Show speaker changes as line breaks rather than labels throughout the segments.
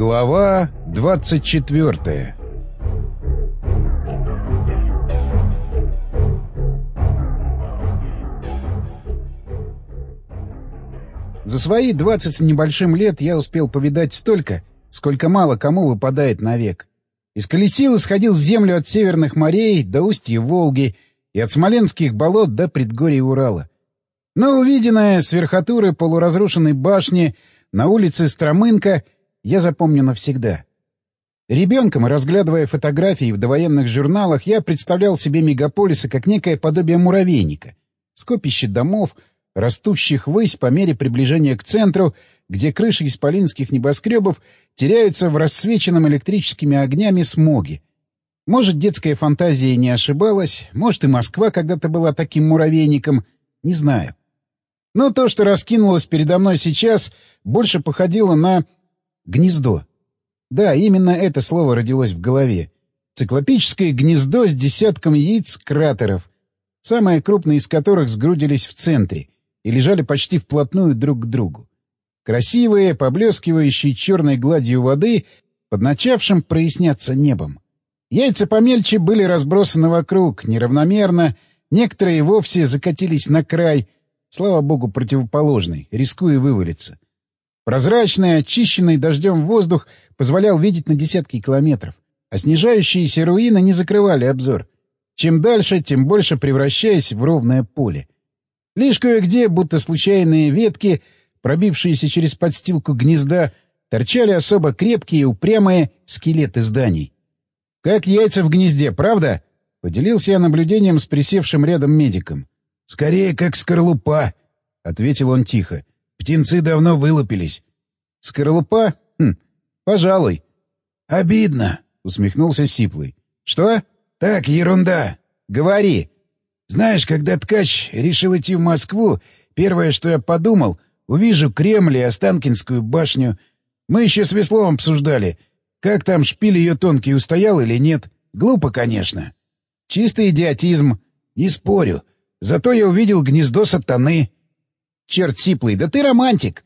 Глава 24 За свои двадцать с небольшим лет я успел повидать столько, сколько мало кому выпадает навек. Исколесил и сходил с землю от северных морей до устья Волги и от смоленских болот до предгорий Урала. Но увиденное с верхотуры полуразрушенной башни на улице Стромынка я запомню навсегда. Ребенком, разглядывая фотографии в довоенных журналах, я представлял себе мегаполисы как некое подобие муравейника. Скопище домов, растущих ввысь по мере приближения к центру, где крыши исполинских небоскребов теряются в рассвеченном электрическими огнями смоге. Может, детская фантазия не ошибалась, может, и Москва когда-то была таким муравейником, не знаю. Но то, что раскинулось передо мной сейчас, больше походило на гнездо. Да, именно это слово родилось в голове. Циклопическое гнездо с десятком яиц-кратеров, самые крупные из которых сгрудились в центре и лежали почти вплотную друг к другу. Красивые, поблескивающие черной гладью воды под начавшим проясняться небом. Яйца помельче были разбросаны вокруг, неравномерно, некоторые вовсе закатились на край — Слава богу, противоположный, рискуя вывалиться. Прозрачный, очищенный дождем воздух позволял видеть на десятки километров, а снижающиеся руины не закрывали обзор. Чем дальше, тем больше превращаясь в ровное поле. Лишь кое-где, будто случайные ветки, пробившиеся через подстилку гнезда, торчали особо крепкие и упрямые скелеты зданий. «Как яйца в гнезде, правда?» — поделился я наблюдением с присевшим рядом медиком. «Скорее, как скорлупа», — ответил он тихо. «Птенцы давно вылупились». «Скорлупа? Хм, пожалуй». «Обидно», — усмехнулся Сиплый. «Что?» «Так, ерунда. Говори». «Знаешь, когда ткач решил идти в Москву, первое, что я подумал, увижу Кремль и Останкинскую башню. Мы еще с Весловым обсуждали, как там шпиль ее тонкий устоял или нет. Глупо, конечно». «Чистый идиотизм. Не спорю». Зато я увидел гнездо сатаны. Черт сиплый, да ты романтик!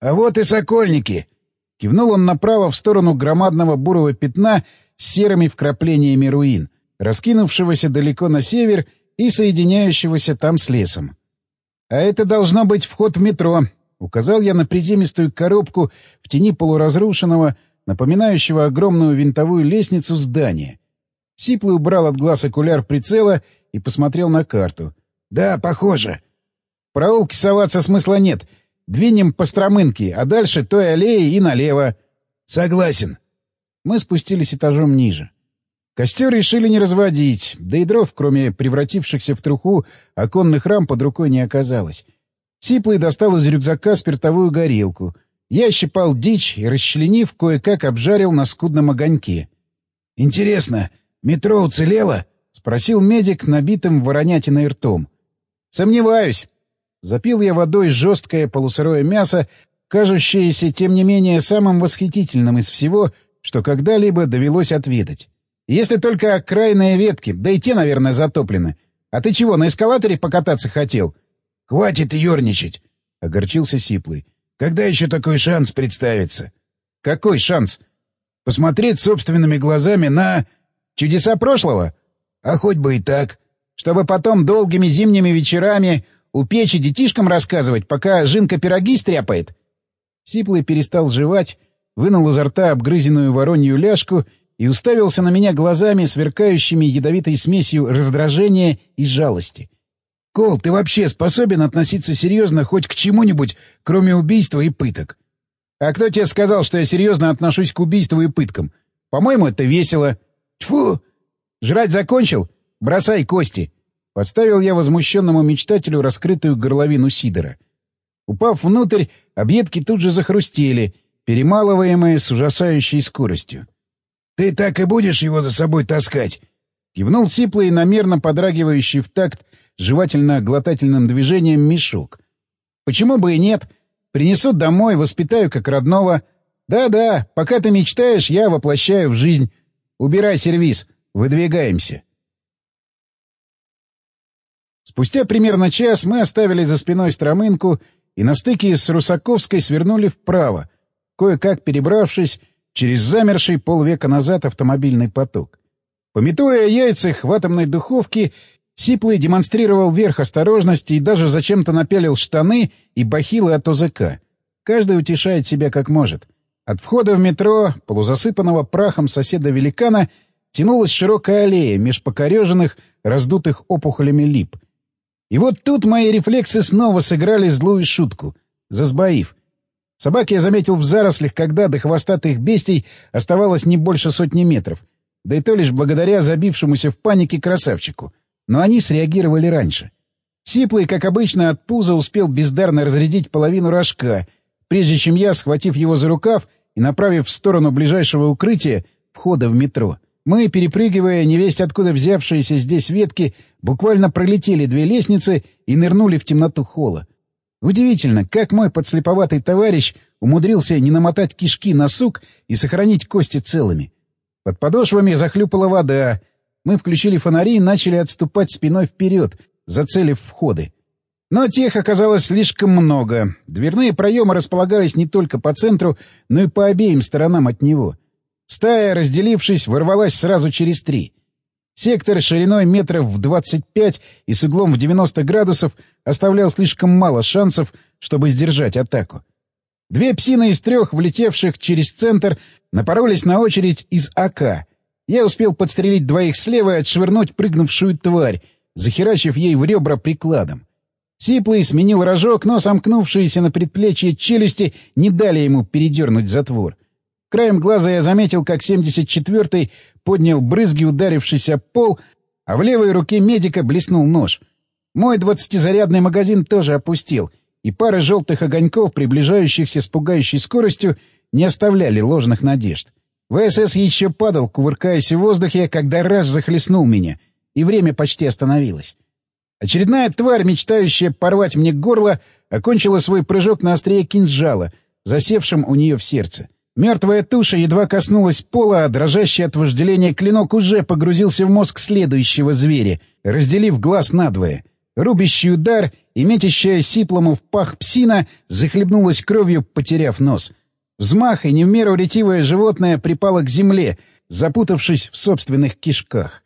А вот и сокольники! Кивнул он направо в сторону громадного бурого пятна с серыми вкраплениями руин, раскинувшегося далеко на север и соединяющегося там с лесом. «А это должно быть вход в метро», — указал я на приземистую коробку в тени полуразрушенного, напоминающего огромную винтовую лестницу здания. Сиплый убрал от глаз окуляр прицела и посмотрел на карту. Да, похоже. Проулке соваться смысла нет. Двинем по Стромынке, а дальше той аллеи и налево. Согласен. Мы спустились этажом ниже. Костер решили не разводить, да и дров, кроме превратившихся в труху, оконных рам под рукой не оказалось. Сиплый достал из рюкзака спиртовую горелку. Я щипал дичь и, расчленив, кое-как обжарил на скудном огоньке. — Интересно, метро уцелело? — спросил медик, набитым воронятиной ртом. Сомневаюсь. Запил я водой жесткое полусырое мясо, кажущееся, тем не менее, самым восхитительным из всего, что когда-либо довелось отведать. Если только окраинные ветки, да и те, наверное, затоплены. А ты чего, на эскалаторе покататься хотел? — Хватит ерничать, — огорчился Сиплый. — Когда еще такой шанс представится? — Какой шанс? — Посмотреть собственными глазами на... Чудеса прошлого? А хоть бы и так. — чтобы потом долгими зимними вечерами у печи детишкам рассказывать, пока Жинка пироги стряпает? Сиплый перестал жевать, вынул изо рта обгрызенную воронью ляжку и уставился на меня глазами, сверкающими ядовитой смесью раздражения и жалости. — Кол, ты вообще способен относиться серьезно хоть к чему-нибудь, кроме убийства и пыток? — А кто тебе сказал, что я серьезно отношусь к убийству и пыткам? По-моему, это весело. — Тьфу! Жрать закончил? Бросай кости! Подставил я возмущенному мечтателю раскрытую горловину Сидора. Упав внутрь, объедки тут же захрустели, перемалываемые с ужасающей скоростью. — Ты так и будешь его за собой таскать? — кивнул сиплый, намерно подрагивающий в такт жевательно-глотательным движением мешок. — Почему бы и нет? Принесу домой, воспитаю как родного. Да-да, пока ты мечтаешь, я воплощаю в жизнь. Убирай сервиз, выдвигаемся. Спустя примерно час мы оставили за спиной Стромынку и на стыке с Русаковской свернули вправо, кое-как перебравшись через замерший полвека назад автомобильный поток. Пометуя о яйцах в атомной духовке, Сиплый демонстрировал верх осторожности и даже зачем-то напялил штаны и бахилы от ОЗК. Каждый утешает себя как может. От входа в метро, полузасыпанного прахом соседа-великана, тянулась широкая аллея меж покореженных, раздутых опухолями лип. И вот тут мои рефлексы снова сыграли злую шутку, засбоив. Собаки я заметил в зарослях, когда до хвостатых бестий оставалось не больше сотни метров, да и то лишь благодаря забившемуся в панике красавчику — но они среагировали раньше. Сиплый, как обычно, от пуза успел бездарно разрядить половину рожка, прежде чем я, схватив его за рукав и направив в сторону ближайшего укрытия, входа в метро. Мы, перепрыгивая невесть откуда взявшиеся здесь ветки, буквально пролетели две лестницы и нырнули в темноту холла. Удивительно, как мой подслеповатый товарищ умудрился не намотать кишки на сук и сохранить кости целыми. Под подошвами захлюпала вода — мы включили фонари и начали отступать спиной вперед, зацелив входы. Но тех оказалось слишком много. Дверные проемы располагались не только по центру, но и по обеим сторонам от него. Стая, разделившись, ворвалась сразу через три. Сектор шириной метров в 25 и с углом в 90 градусов оставлял слишком мало шансов, чтобы сдержать атаку. Две псины из трех, влетевших через центр, напоролись на очередь из АК — я успел подстрелить двоих слева и отшвырнуть прыгнувшую тварь, захерачив ей в ребра прикладом. Сиплый сменил рожок, но сомкнувшиеся на предплечье челюсти не дали ему передернуть затвор. Краем глаза я заметил, как 74-й поднял брызги, ударившись об пол, а в левой руке медика блеснул нож. Мой двадцатизарядный магазин тоже опустил, и пара желтых огоньков, приближающихся с пугающей скоростью, не оставляли ложных надежд. ВСС еще падал, кувыркаясь в воздухе, когда Раш захлестнул меня, и время почти остановилось. Очередная тварь, мечтающая порвать мне горло, окончила свой прыжок на острие кинжала, засевшим у нее в сердце. Мертвая туша едва коснулась пола, а дрожащий от вожделения клинок уже погрузился в мозг следующего зверя, разделив глаз надвое. Рубящий удар и метящая сиплому в пах псина захлебнулась кровью, потеряв нос — Взмах, и не в меру ретивое животное припало к земле, запутавшись в собственных кишках.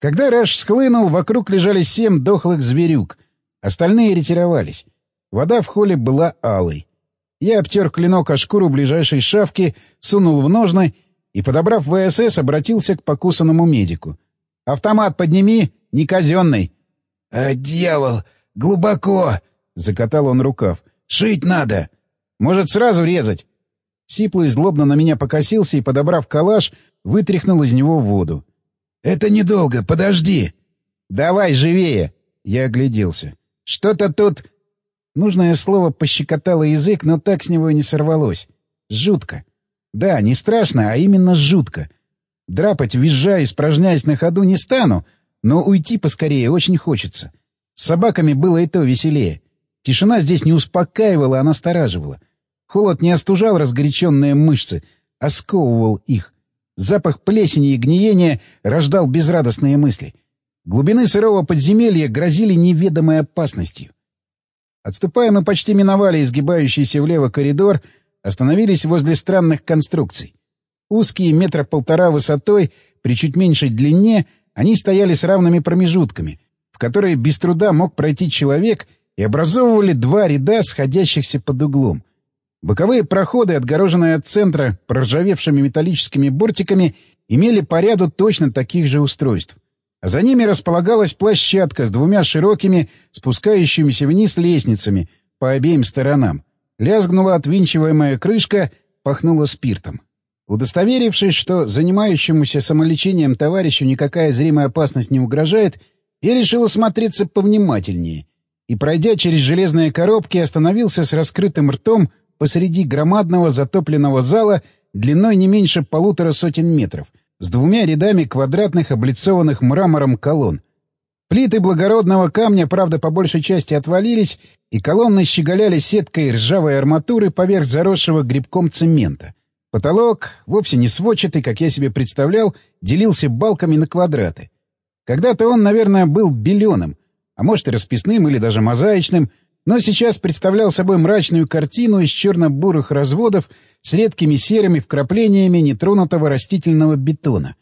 Когда Раш схлынул, вокруг лежали семь дохлых зверюк. Остальные ретировались. Вода в холле была алой. Я обтер клинок о шкуру ближайшей шавки, сунул в ножны и, подобрав ВСС, обратился к покусанному медику. «Автомат подними, не казенный!» «А, дьявол! Глубоко!» — закатал он рукав. «Шить надо!» «Может, сразу резать?» Сиплый злобно на меня покосился и, подобрав калаш, вытряхнул из него воду. — Это недолго, подожди. — Давай, живее! Я огляделся. — Что-то тут... Нужное слово пощекотало язык, но так с него и не сорвалось. Жутко. Да, не страшно, а именно жутко. Драпать, визжая, испражняясь на ходу, не стану, но уйти поскорее очень хочется. С собаками было и то веселее. Тишина здесь не успокаивала, а настораживала. Холод не остужал разгоряченные мышцы, а сковывал их. Запах плесени и гниения рождал безрадостные мысли. Глубины сырого подземелья грозили неведомой опасностью. Отступая, мы почти миновали изгибающийся влево коридор, остановились возле странных конструкций. Узкие метра полтора высотой, при чуть меньшей длине, они стояли с равными промежутками, в которые без труда мог пройти человек и образовывали два ряда, сходящихся под углом. Боковые проходы, отгороженные от центра проржавевшими металлическими бортиками, имели по ряду точно таких же устройств. За ними располагалась площадка с двумя широкими, спускающимися вниз лестницами по обеим сторонам. Лязгнула отвинчиваемая крышка, пахнула спиртом. Удостоверившись, что занимающемуся самолечением товарищу никакая зримая опасность не угрожает, я решил осмотреться повнимательнее и, пройдя через железные коробки, остановился с раскрытым ртом посреди громадного затопленного зала длиной не меньше полутора сотен метров, с двумя рядами квадратных облицованных мрамором колонн. Плиты благородного камня, правда, по большей части отвалились, и колонны щеголяли сеткой ржавой арматуры поверх заросшего грибком цемента. Потолок, вовсе не сводчатый, как я себе представлял, делился балками на квадраты. Когда-то он, наверное, был беленым, а может и расписным или даже мозаичным, но сейчас представлял собой мрачную картину из черно-бурых разводов с редкими серыми вкраплениями нетронутого растительного бетона.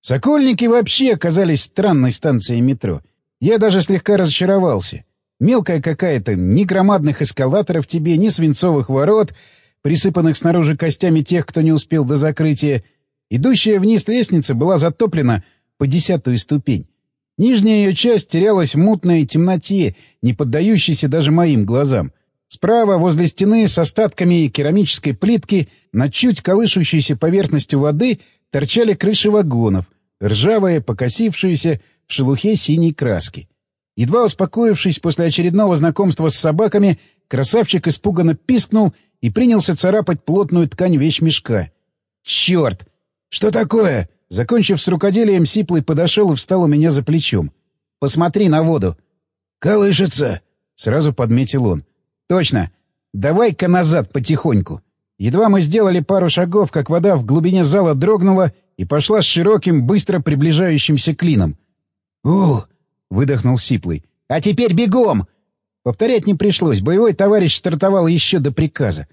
Сокольники вообще оказались странной станцией метро. Я даже слегка разочаровался. Мелкая какая-то, ни громадных эскалаторов тебе, ни свинцовых ворот, присыпанных снаружи костями тех, кто не успел до закрытия. Идущая вниз лестница была затоплена по десятую ступень. Нижняя ее часть терялась в мутной темноте, не поддающейся даже моим глазам. Справа, возле стены, с остатками керамической плитки, над чуть колышущейся поверхностью воды, торчали крыши вагонов, ржавые, покосившиеся, в шелухе синей краски. Едва успокоившись после очередного знакомства с собаками, красавчик испуганно пискнул и принялся царапать плотную ткань вещмешка. «Черт! Что такое?» Закончив с рукоделием, Сиплый подошел и встал у меня за плечом. «Посмотри на воду!» «Колышется!» — сразу подметил он. «Точно! Давай-ка назад потихоньку!» Едва мы сделали пару шагов, как вода в глубине зала дрогнула и пошла с широким, быстро приближающимся клином. «Ух!» — выдохнул Сиплый. «А теперь бегом!» Повторять не пришлось, боевой товарищ стартовал еще до приказа.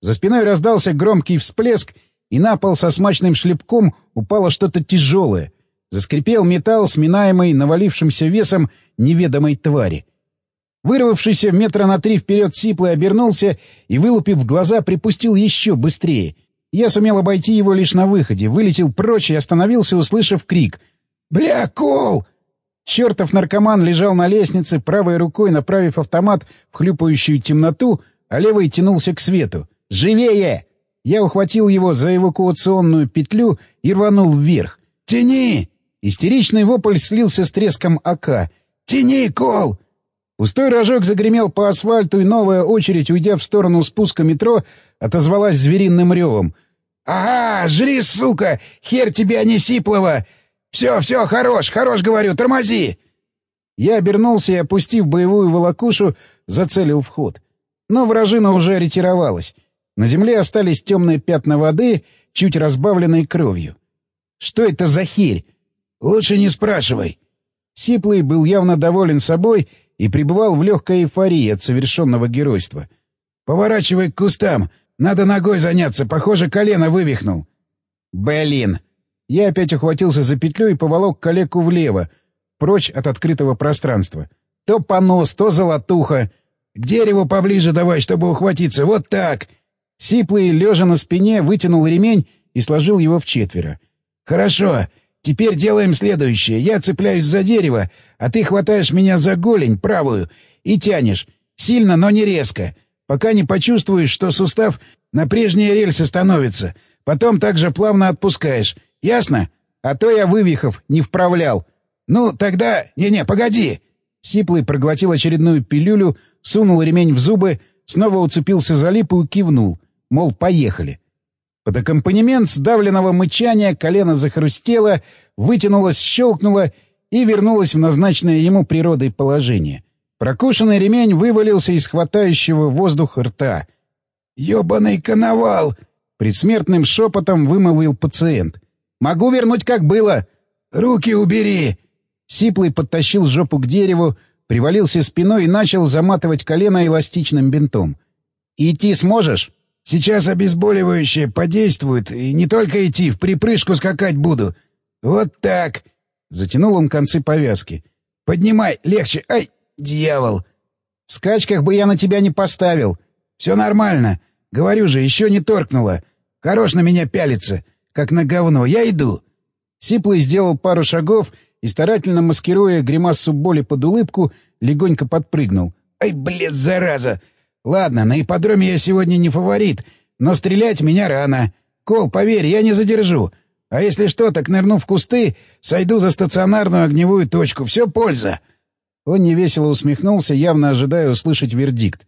За спиной раздался громкий всплеск, и на пол со смачным шлепком упало что-то тяжелое. Заскрипел металл, сминаемый навалившимся весом неведомой твари. Вырвавшийся метра на три вперед Сиплый обернулся и, вылупив глаза, припустил еще быстрее. Я сумел обойти его лишь на выходе, вылетел прочь и остановился, услышав крик. «Бля, кол!» Чертов наркоман лежал на лестнице, правой рукой направив автомат в хлюпающую темноту, а левой тянулся к свету. «Живее!» Я ухватил его за эвакуационную петлю и рванул вверх. «Тяни!» Истеричный вопль слился с треском АК. «Тяни, Кол!» Пустой рожок загремел по асфальту, и новая очередь, уйдя в сторону спуска метро, отозвалась звериным ревом. «Ага, жри, сука! Хер тебе, а не Сиплова! Все, все, хорош, хорош, говорю, тормози!» Я обернулся и, опустив боевую волокушу, зацелил вход. Но вражина уже ретировалась. На земле остались темные пятна воды, чуть разбавленной кровью. «Что это за херь?» «Лучше не спрашивай». Сиплый был явно доволен собой и пребывал в легкой эйфории от совершенного геройства. «Поворачивай к кустам. Надо ногой заняться. Похоже, колено вывихнул». «Блин!» Я опять ухватился за петлю и поволок калеку влево, прочь от открытого пространства. То понос, то золотуха. К дереву поближе давай, чтобы ухватиться. Вот так. Сиплый, лежа на спине, вытянул ремень и сложил его в четверо. «Хорошо. Теперь делаем следующее. Я цепляюсь за дерево, а ты хватаешь меня за голень, правую, и тянешь. Сильно, но не резко. Пока не почувствуешь, что сустав на прежние рельсы становится. Потом также плавно отпускаешь. Ясно? А то я вывихов не вправлял. Ну, тогда... Не-не, погоди!» Сиплый проглотил очередную пилюлю, сунул ремень в зубы, снова уцепился за липу и кивнул. Мол, поехали. Под аккомпанемент сдавленного мычания колено захрустело, вытянулось, щелкнуло и вернулось в назначенное ему природой положение. Прокушенный ремень вывалился из хватающего воздух рта. «Ёбаный коновал!» — предсмертным шепотом вымолвил пациент. Могу вернуть, как было. Руки убери!» Сиплый подтащил жопу к дереву, привалился спиной и начал заматывать колено эластичным бинтом. «Идти сможешь?» «Сейчас обезболивающее подействует, и не только идти, в припрыжку скакать буду. Вот так!» Затянул он концы повязки. «Поднимай, легче! Ай, дьявол!» «В скачках бы я на тебя не поставил. Все нормально. Говорю же, еще не торкнуло. Хорош на меня пялиться как на говно. Я иду!» Сиплый сделал пару шагов и, старательно маскируя гримасу боли под улыбку, легонько подпрыгнул. «Ай, блядь, зараза! Ладно, на ипподроме я сегодня не фаворит, но стрелять меня рано. Кол, поверь, я не задержу. А если что, так нырну в кусты, сойду за стационарную огневую точку. Все польза!» Он невесело усмехнулся, явно ожидая услышать вердикт.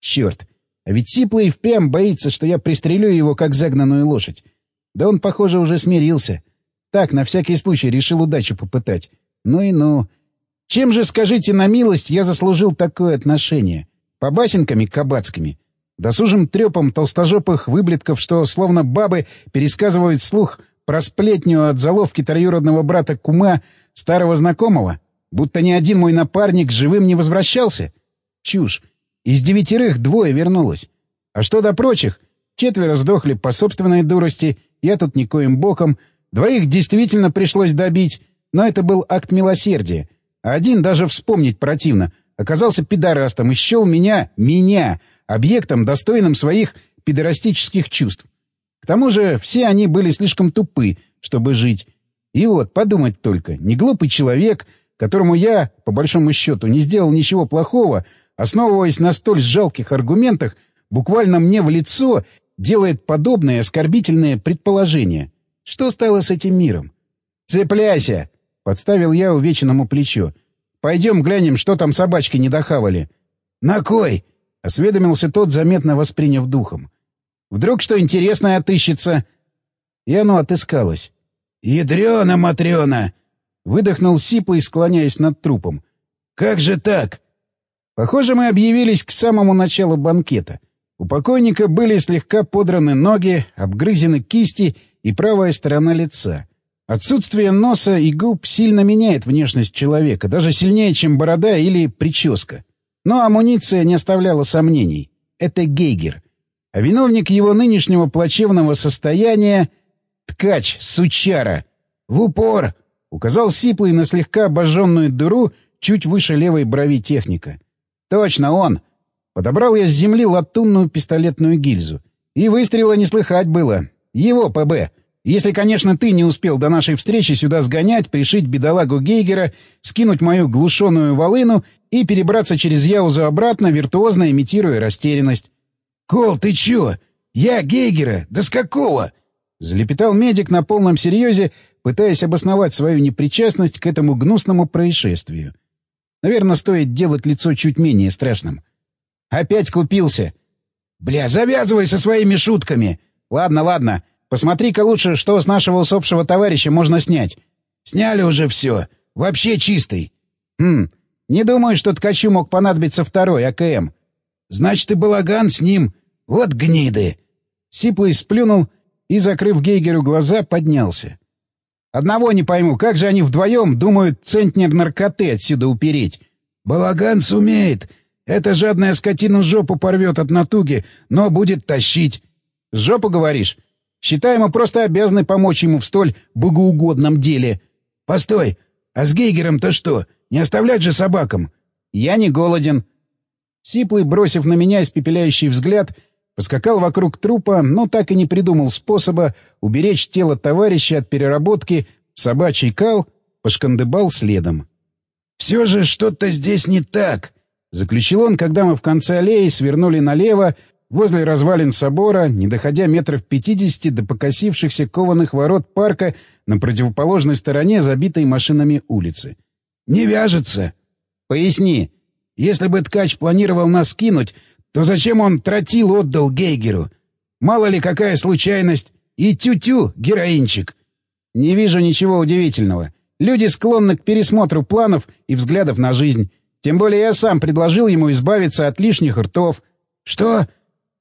«Черт! А ведь Сиплый впрямь боится, что я пристрелю его, как загнанную лошадь. Да он, похоже, уже смирился. Так, на всякий случай, решил удачу попытать. Ну и ну. Чем же, скажите на милость, я заслужил такое отношение? По басенками кабацкими? Досужим трепом толстожопых выблетков, что, словно бабы, пересказывают слух про сплетню от заловки троюродного брата Кума, старого знакомого? Будто ни один мой напарник живым не возвращался? Чушь. Из девятерых двое вернулось. А что до прочих? Четверо сдохли по собственной дурости, я тут никоим боком. Двоих действительно пришлось добить, но это был акт милосердия. А один даже вспомнить противно. Оказался пидорастом и счел меня, меня, объектом, достойным своих пидорастических чувств. К тому же все они были слишком тупы, чтобы жить. И вот, подумать только, не глупый человек, которому я, по большому счету, не сделал ничего плохого, основываясь на столь жалких аргументах, буквально мне в лицо делает подобные оскорбительные предположения. Что стало с этим миром? «Цепляйся!» — подставил я увеченному плечо. «Пойдем глянем, что там собачки не дохавали». «На кой?» — осведомился тот, заметно восприняв духом. «Вдруг что интересное отыщется?» И оно отыскалось. «Ядрёна-матрёна!» — выдохнул Сиплый, склоняясь над трупом. «Как же так?» Похоже, мы объявились к самому началу банкета. У покойника были слегка подраны ноги, обгрызены кисти и правая сторона лица. Отсутствие носа и губ сильно меняет внешность человека, даже сильнее, чем борода или прическа. Но амуниция не оставляла сомнений. Это Гейгер. А виновник его нынешнего плачевного состояния Ткач, сучара! В упор! Указал сиплый на слегка обожженную дыру чуть выше левой брови техника. Точно он! Подобрал я с земли латунную пистолетную гильзу. И выстрела не слыхать было. Его ПБ. Если, конечно, ты не успел до нашей встречи сюда сгонять, пришить бедолагу Гейгера, скинуть мою глушеную волыну и перебраться через Яузу обратно, виртуозно имитируя растерянность. — Кол, ты чё? Я Гейгера? Да с какого? Залепетал медик на полном серьезе, пытаясь обосновать свою непричастность к этому гнусному происшествию. Наверное, стоит делать лицо чуть менее страшным. «Опять купился!» «Бля, завязывай со своими шутками!» «Ладно, ладно. Посмотри-ка лучше, что с нашего усопшего товарища можно снять». «Сняли уже все. Вообще чистый». «Хм. Не думаю, что ткачу мог понадобиться второй АКМ». «Значит, и балаган с ним. Вот гниды!» Сиплый сплюнул и, закрыв Гейгеру глаза, поднялся. «Одного не пойму, как же они вдвоем думают центнер наркоты отсюда упереть?» «Балаган сумеет. Эта жадная скотина жопу порвет от натуги, но будет тащить». «Жопу, говоришь? Считай, мы просто обязаны помочь ему в столь богоугодном деле». «Постой, а с Гейгером-то что? Не оставлять же собакам?» «Я не голоден». Сиплый, бросив на меня испепеляющий взгляд, — Поскакал вокруг трупа, но так и не придумал способа уберечь тело товарища от переработки в собачий кал, пошкандыбал следом. «Все же что-то здесь не так», — заключил он, когда мы в конце аллеи свернули налево, возле развалин собора, не доходя метров пятидесяти до покосившихся кованых ворот парка на противоположной стороне забитой машинами улицы. «Не вяжется». «Поясни. Если бы ткач планировал нас кинуть, то зачем он тротил отдал Гейгеру? Мало ли какая случайность. И тю-тю, героинчик. Не вижу ничего удивительного. Люди склонны к пересмотру планов и взглядов на жизнь. Тем более я сам предложил ему избавиться от лишних ртов. Что?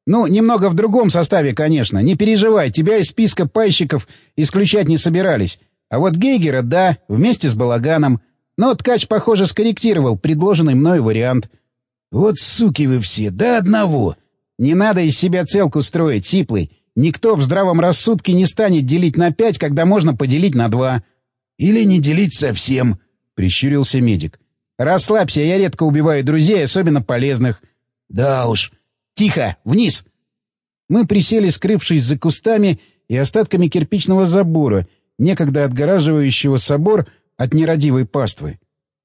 Ну, немного в другом составе, конечно. Не переживай, тебя из списка пайщиков исключать не собирались. А вот Гейгера, да, вместе с балаганом. Но ткач, похоже, скорректировал предложенный мной вариант — «Вот суки вы все, до одного!» «Не надо из себя целку строить, Сиплый. Никто в здравом рассудке не станет делить на пять, когда можно поделить на два». «Или не делить совсем», — прищурился медик. «Расслабься, я редко убиваю друзей, особенно полезных». «Да уж». «Тихо! Вниз!» Мы присели, скрывшись за кустами и остатками кирпичного забора, некогда отгораживающего собор от нерадивой паствы.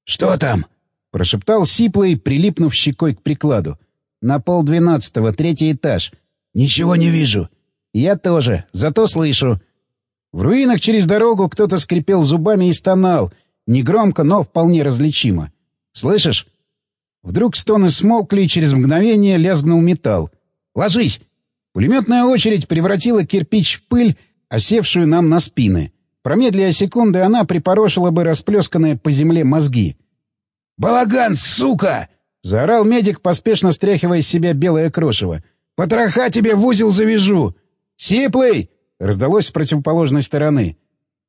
«Что там?» Прошептал сиплый, прилипнув щекой к прикладу. «На полдвенадцатого, третий этаж». «Ничего не вижу». «Я тоже, зато слышу». В руинах через дорогу кто-то скрипел зубами и стонал. Негромко, но вполне различимо. «Слышишь?» Вдруг стоны смолкли, и через мгновение лязгнул металл. «Ложись!» Пулеметная очередь превратила кирпич в пыль, осевшую нам на спины. Промедляя секунды, она припорошила бы расплесканные по земле мозги. «Балаган, сука!» — заорал медик, поспешно стряхивая из себя белое крошево. «Потроха тебе в узел завяжу!» «Сиплый!» — раздалось с противоположной стороны.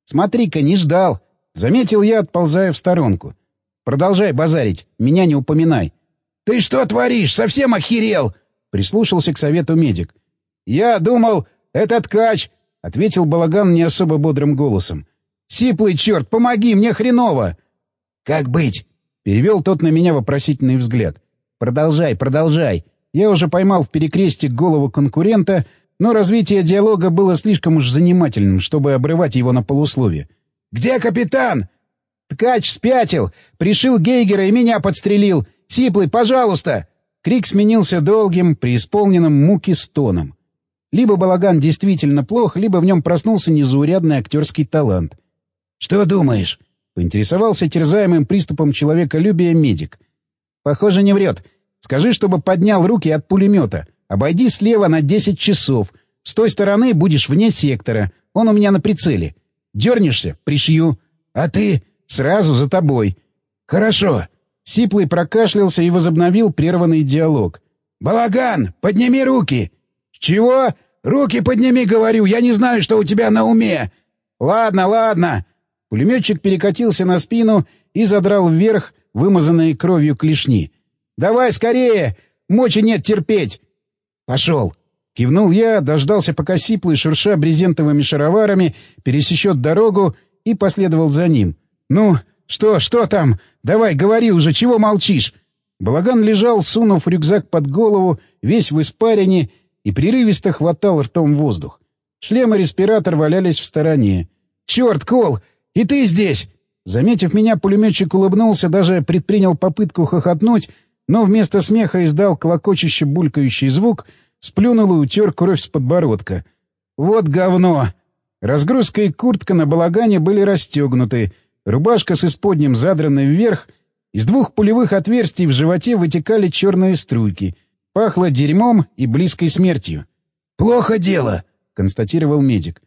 «Смотри-ка, не ждал!» — заметил я, отползая в сторонку. «Продолжай базарить, меня не упоминай».
Ты что творишь? Совсем охерел?» — прислушался к совету медик.
«Я думал, это ткач!» — ответил Балаган не особо бодрым голосом. «Сиплый черт, помоги, мне хреново!»
«Как быть?»
— перевел тот на меня вопросительный взгляд. «Продолжай, продолжай!» Я уже поймал в перекрестие голову конкурента, но развитие диалога было слишком уж занимательным, чтобы обрывать его на полусловие.
«Где капитан?»
«Ткач спятил! Пришил Гейгера и меня подстрелил! Сиплый, пожалуйста!» Крик сменился долгим, преисполненным муки стоном. Либо балаган действительно плох, либо в нем проснулся незаурядный актерский талант.
«Что думаешь?»
— поинтересовался терзаемым приступом человеколюбия медик. «Похоже, не врет. Скажи, чтобы поднял руки от пулемета. Обойди слева на 10 часов. С той стороны будешь вне сектора. Он у меня на прицеле. Дернешься — пришью. А ты сразу за тобой.
Хорошо.
Сиплый прокашлялся и возобновил прерванный диалог.
«Балаган, подними руки!»
«Чего?»
«Руки подними, говорю, я не знаю, что у тебя на уме!»
«Ладно, ладно!» Пулеметчик перекатился на спину и задрал вверх вымазанные кровью клешни. Давай скорее! Мочи нет терпеть!» «Пошел!» — кивнул я, дождался, пока сиплый, шурша брезентовыми шароварами, пересечет дорогу и последовал за ним. «Ну, что, что там? Давай, говори уже, чего молчишь?» Балаган лежал, сунув рюкзак под голову, весь в испарине, и прерывисто хватал ртом воздух. Шлем и респиратор валялись в стороне. «Черт, Кол! И ты здесь!» Заметив меня, пулеметчик улыбнулся, даже предпринял попытку хохотнуть, но вместо смеха издал клокочущий булькающий звук, сплюнул и утер кровь с подбородка. «Вот говно!» Разгрузка и куртка на балагане были расстегнуты, рубашка с исподним задранной вверх, из двух пулевых отверстий в животе вытекали черные струйки. Пахло дерьмом и близкой смертью.
«Плохо дело», — констатировал медик.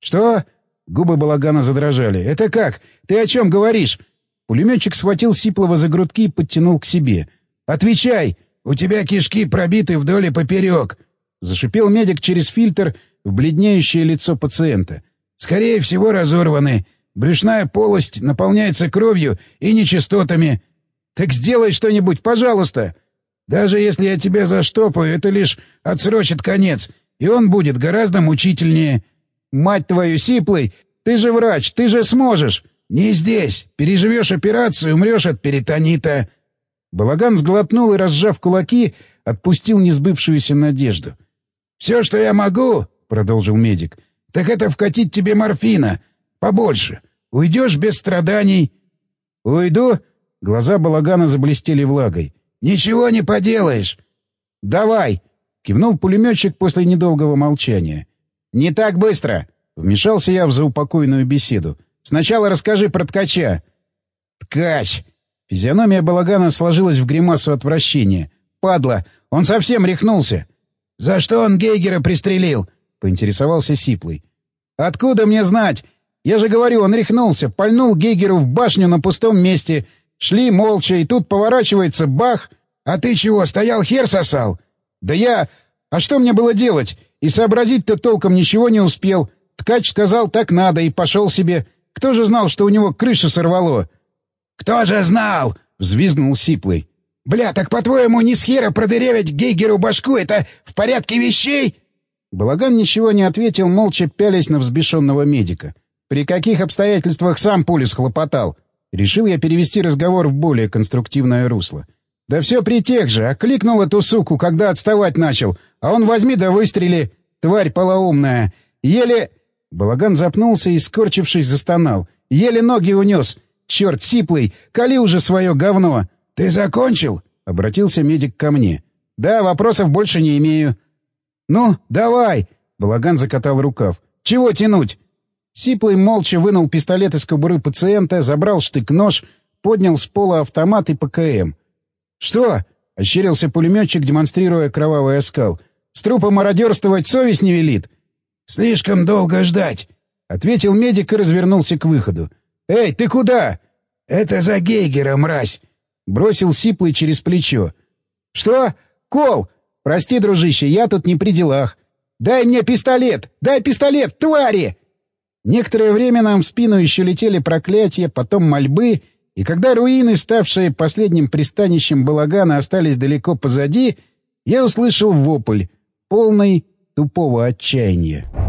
«Что?» — губы балагана задрожали. «Это как? Ты о чем говоришь?» Пулеметчик схватил Сиплова за грудки и подтянул к себе — «Отвечай! У тебя кишки пробиты вдоль и поперек!» — зашипел медик через фильтр в бледнеющее лицо пациента. «Скорее всего, разорваны. Брюшная полость наполняется кровью и нечистотами. Так сделай что-нибудь, пожалуйста!» Даже если я тебя заштопаю, это лишь отсрочит конец, и он будет гораздо мучительнее. Мать твою, Сиплый, ты же врач, ты же сможешь. Не здесь. Переживешь операцию, умрешь от перитонита. Балаган сглотнул и, разжав кулаки, отпустил несбывшуюся надежду. — Все, что я могу, — продолжил медик, — так это вкатить тебе морфина. Побольше. Уйдешь без страданий. — Уйду? Глаза Балагана заблестели влагой. — Ничего не поделаешь. — Давай! — кивнул пулеметчик после недолгого молчания. — Не так быстро! — вмешался я в заупокойную беседу. — Сначала расскажи про ткача. — Ткач! Физиономия балагана сложилась в гримасу отвращения. «Падла! Он совсем рехнулся!» «За что он Гейгера пристрелил?» — поинтересовался Сиплый. «Откуда мне знать? Я же говорю, он рехнулся, пальнул Гейгеру в башню на пустом месте. Шли молча, и тут поворачивается, бах! А ты чего, стоял хер сосал?» «Да я... А что мне было делать? И сообразить-то толком ничего не успел. Ткач сказал, так надо, и пошел себе. Кто же знал, что у него крышу сорвало?» «Кто же знал?» — взвизгнул Сиплый. «Бля, так по-твоему, не с хера продырявить Гейгеру башку — это в порядке вещей?» Балаган ничего не ответил, молча пялясь на взбешенного медика. «При каких обстоятельствах сам пули схлопотал?» Решил я перевести разговор в более конструктивное русло. «Да все при тех же. Окликнул эту суку, когда отставать начал. А он возьми да выстрели. Тварь полоумная. Еле...» Балаган запнулся и, скорчившись, застонал. «Еле ноги унес. Черт, сиплый, кали уже свое говно. Ты закончил? — обратился медик ко мне. — Да, вопросов больше не имею. — Ну, давай! — Балаган закатал рукав. — Чего тянуть? Сиплый молча вынул пистолет из кобуры пациента, забрал штык-нож, поднял с пола автомат и ПКМ. — Что? — ощерился пулеметчик, демонстрируя кровавый оскал. — С трупа мародерствовать совесть не велит. — Слишком долго ждать, — ответил медик и развернулся к выходу. «Эй, ты куда?» «Это за Гейгера, мразь!» Бросил сиплый через плечо. «Что? Кол! Прости, дружище, я тут не при делах. Дай мне пистолет! Дай пистолет, твари!» Некоторое время нам в спину еще летели проклятия, потом мольбы И когда руины, ставшие последним пристанищем балагана, остались далеко позади, я услышал вопль, полный тупого отчаяния.